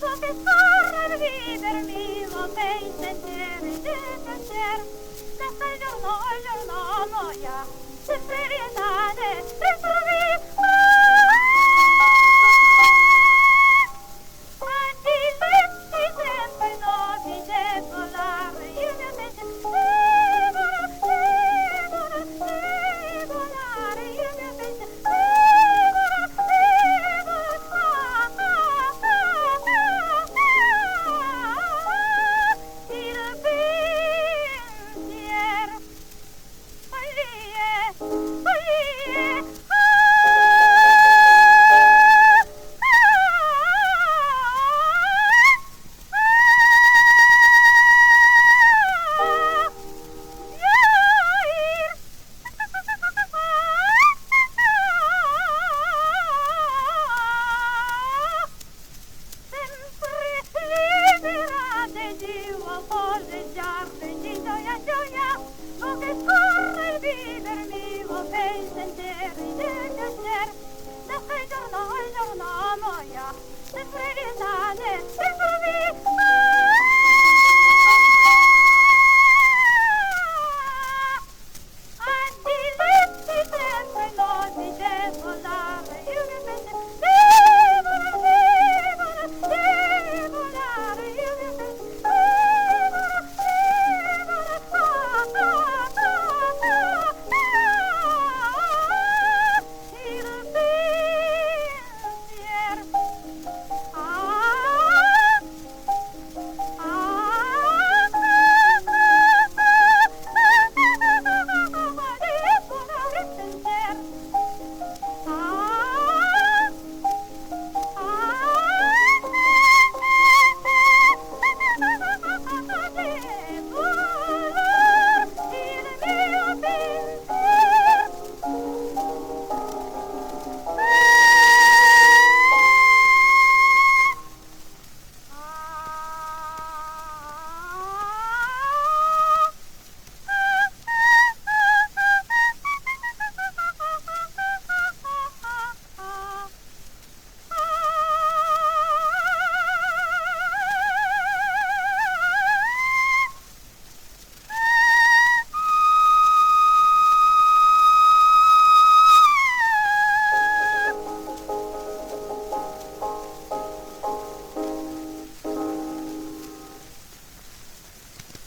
Professoren wieder mil och bejsen, där är du för där. Nästa. Sen frelina